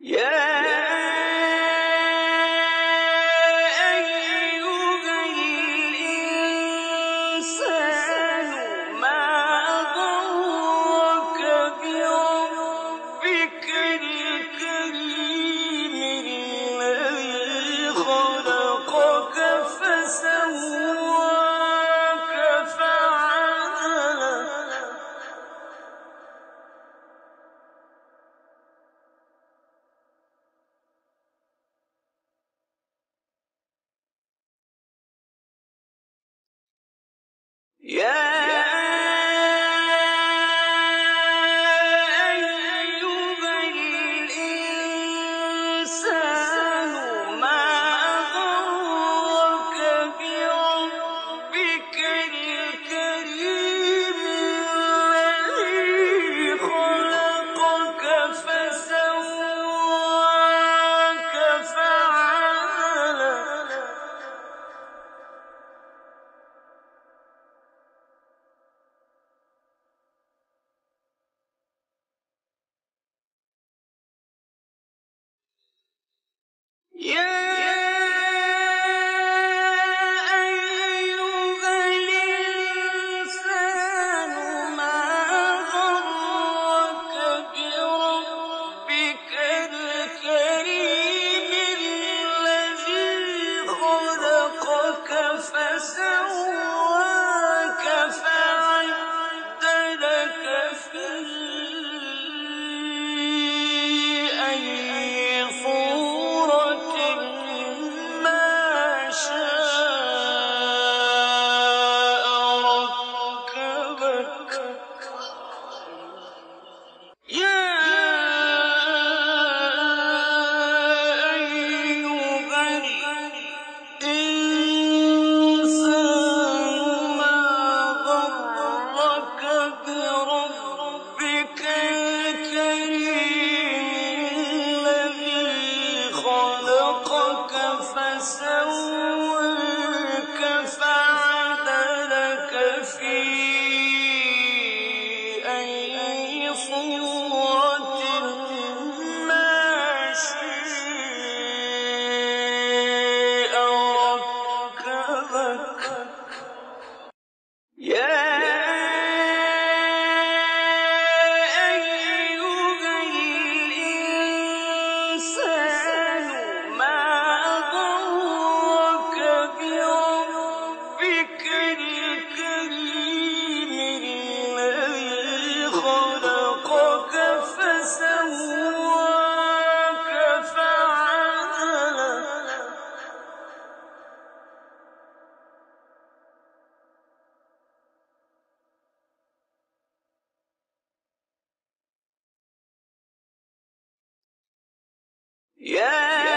Yeah. Yeah. yeah. سو یا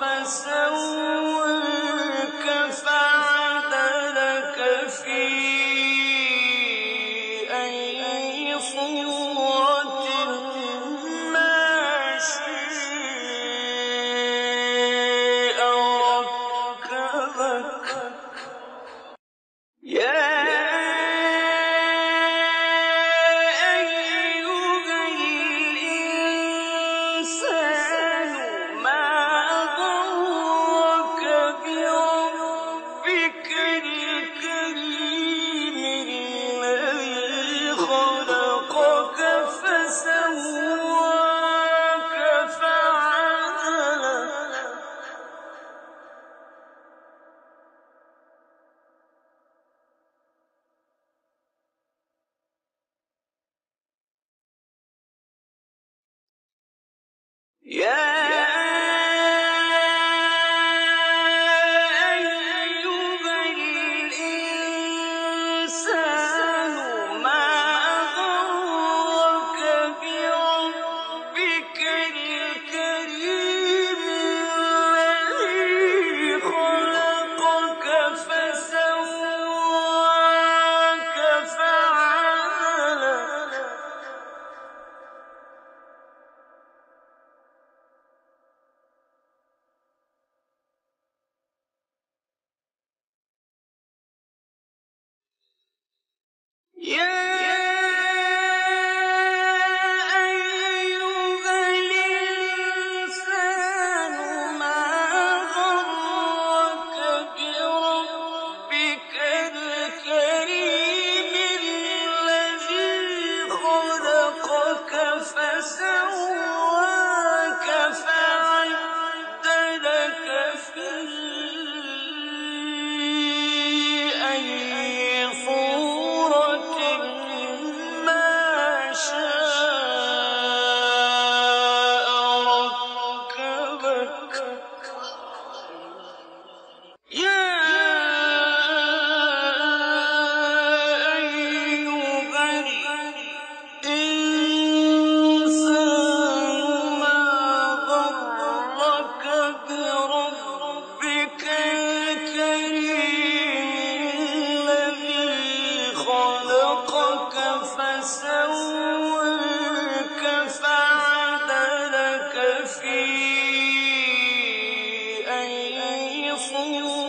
فسو Yeah. yeah. يَنصُرُونَ